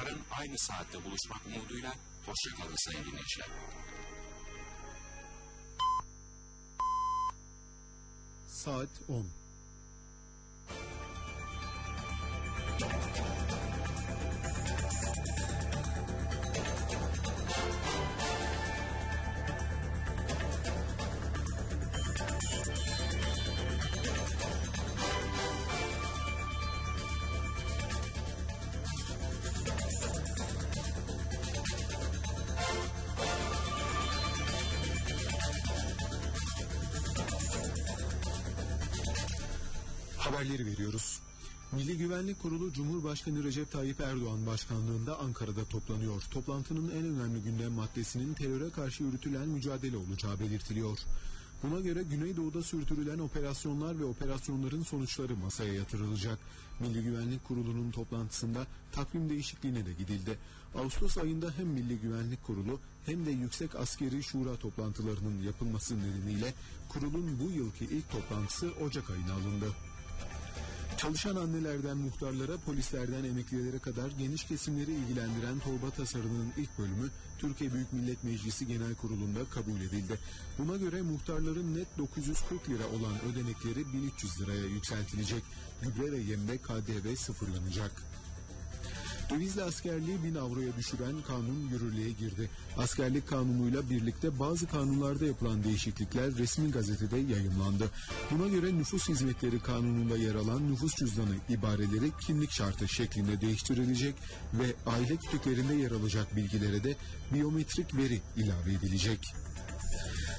Yarın aynı saatte buluşmak umuduyla hoşçakalın sayın dinleyiciler. Saat 10. Haberleri veriyoruz. Milli Güvenlik Kurulu Cumhurbaşkanı Recep Tayyip Erdoğan başkanlığında Ankara'da toplanıyor. Toplantının en önemli gündem maddesinin teröre karşı yürütülen mücadele olacağı belirtiliyor. Buna göre Güneydoğu'da sürdürülen operasyonlar ve operasyonların sonuçları masaya yatırılacak. Milli Güvenlik Kurulu'nun toplantısında takvim değişikliğine de gidildi. Ağustos ayında hem Milli Güvenlik Kurulu hem de Yüksek Askeri Şura toplantılarının yapılması nedeniyle kurulun bu yılki ilk toplantısı Ocak ayına alındı. Çalışan annelerden muhtarlara, polislerden emeklilere kadar geniş kesimleri ilgilendiren torba tasarının ilk bölümü Türkiye Büyük Millet Meclisi Genel Kurulu'nda kabul edildi. Buna göre muhtarların net 940 lira olan ödenekleri 1300 liraya yükseltilecek. Gübre ve yemde KDV sıfırlanacak. Dövizli askerliği 1000 avroya düşüren kanun yürürlüğe girdi. Askerlik kanunuyla birlikte bazı kanunlarda yapılan değişiklikler resmi gazetede yayımlandı. Buna göre nüfus hizmetleri kanununda yer alan nüfus cüzdanı ibareleri kimlik şartı şeklinde değiştirilecek ve aile kütüklerinde yer alacak bilgilere de biyometrik veri ilave edilecek.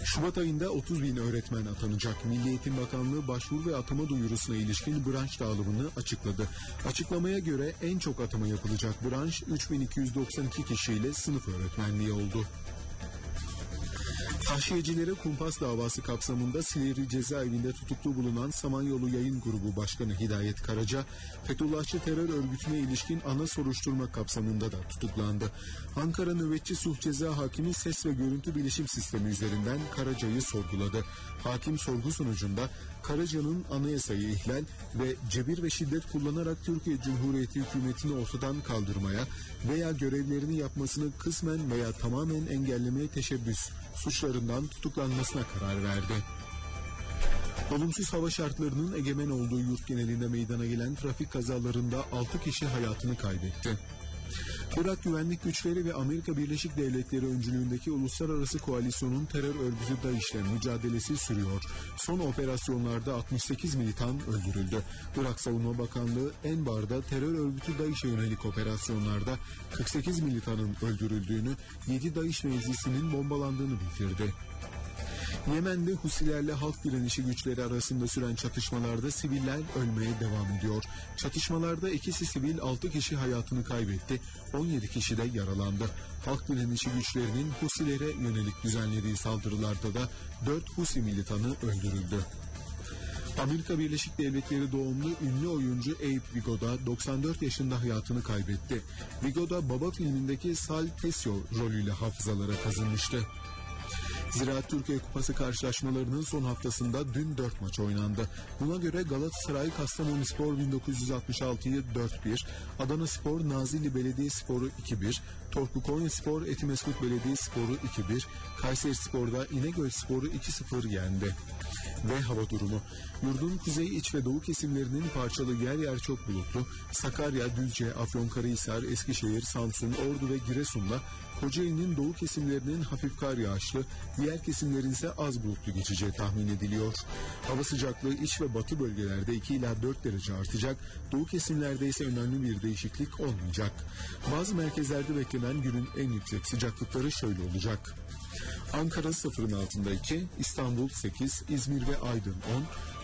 Şubat ayında 30 bin öğretmen atanacak. Milli Eğitim Bakanlığı başvuru ve atama duyurusuna ilişkin branş dağılımını açıkladı. Açıklamaya göre en çok atama yapılacak branş 3292 kişiyle sınıf öğretmenliği oldu. Tahşiyecilere kumpas davası kapsamında Silivri cezaevinde tutuklu bulunan Samanyolu Yayın Grubu Başkanı Hidayet Karaca, Fethullahçı terör örgütüne ilişkin ana soruşturma kapsamında da tutuklandı. Ankara Nöbetçi Suh Ceza Hakimi ses ve görüntü bilişim sistemi üzerinden Karaca'yı sorguladı. Hakim sorgu sonucunda Karaca'nın anayasayı ihlal ve cebir ve şiddet kullanarak Türkiye Cumhuriyeti hükümetini ortadan kaldırmaya veya görevlerini yapmasını kısmen veya tamamen engellemeye teşebbüs suçlarından tutuklanmasına karar verdi. Olumsuz hava şartlarının egemen olduğu yurt genelinde meydana gelen trafik kazalarında 6 kişi hayatını kaybetti. Irak güvenlik güçleri ve Amerika Birleşik Devletleri öncülüğündeki uluslararası koalisyonun terör örgütü DAEŞ'le mücadelesi sürüyor. Son operasyonlarda 68 militan öldürüldü. Irak Savunma Bakanlığı Enbar'da terör örgütü DAEŞ'e yönelik operasyonlarda 48 militanın öldürüldüğünü, 7 DAEŞ mevzisinin bombalandığını bildirdi. Yemen'de Husilerle halk direnişi güçleri arasında süren çatışmalarda siviller ölmeye devam ediyor. Çatışmalarda ikisi sivil 6 kişi hayatını kaybetti, 17 kişi de yaralandı. Halk direnişi güçlerinin Husilere yönelik düzenlediği saldırılarda da 4 Husi militanı öldürüldü. Amerika Birleşik Devletleri doğumlu ünlü oyuncu Abe Vigoda 94 yaşında hayatını kaybetti. Vigoda Baba filmindeki Sal Tesio rolüyle hafızalara kazınmıştı. Ziraat Türkiye Kupası karşılaşmalarının son haftasında dün 4 maç oynandı. Buna göre Galatasaray Kastamonu Spor 1966'yı 4-1, Adana Spor Nazilli Belediye Sporu 2-1, Torku Konya Spor Etimesgut Belediye Sporu 2-1, Kayseri Spor'da İnegöl Sporu 2-0 yendi. Ve hava durumu. Yurdun kuzey, iç ve doğu kesimlerinin parçalı yer yer çok bulutlu. Sakarya, Düzce, Afyonkarahisar, Eskişehir, Samsun, Ordu ve Giresun'la Kocaeli'nin doğu kesimlerinin hafif kar yağışlı, diğer kesimlerin ise az bulutlu geçeceği tahmin ediliyor. Hava sıcaklığı iç ve batı bölgelerde 2 ila 4 derece artacak, doğu kesimlerde ise önemli bir değişiklik olmayacak. Bazı merkezlerde beklenen günün en yüksek sıcaklıkları şöyle olacak. Ankara sıfırın altında 2, İstanbul 8, İzmir ve Aydın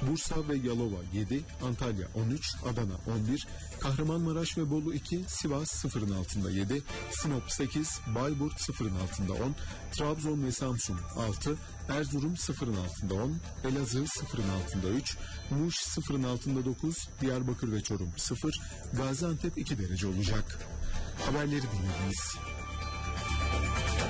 10, Bursa ve Yalova 7, Antalya 13, Adana 11, Kahramanmaraş ve Bolu 2, Sivas sıfırın altında 7, Sinop 8, Bayburt sıfırın altında 10, Trabzon ve Samsun 6, Erzurum sıfırın altında 10, Elazığ sıfırın altında 3, Muş sıfırın altında 9, Diyarbakır ve Çorum 0, Gaziantep 2 derece olacak. Haberleri dinlediniz.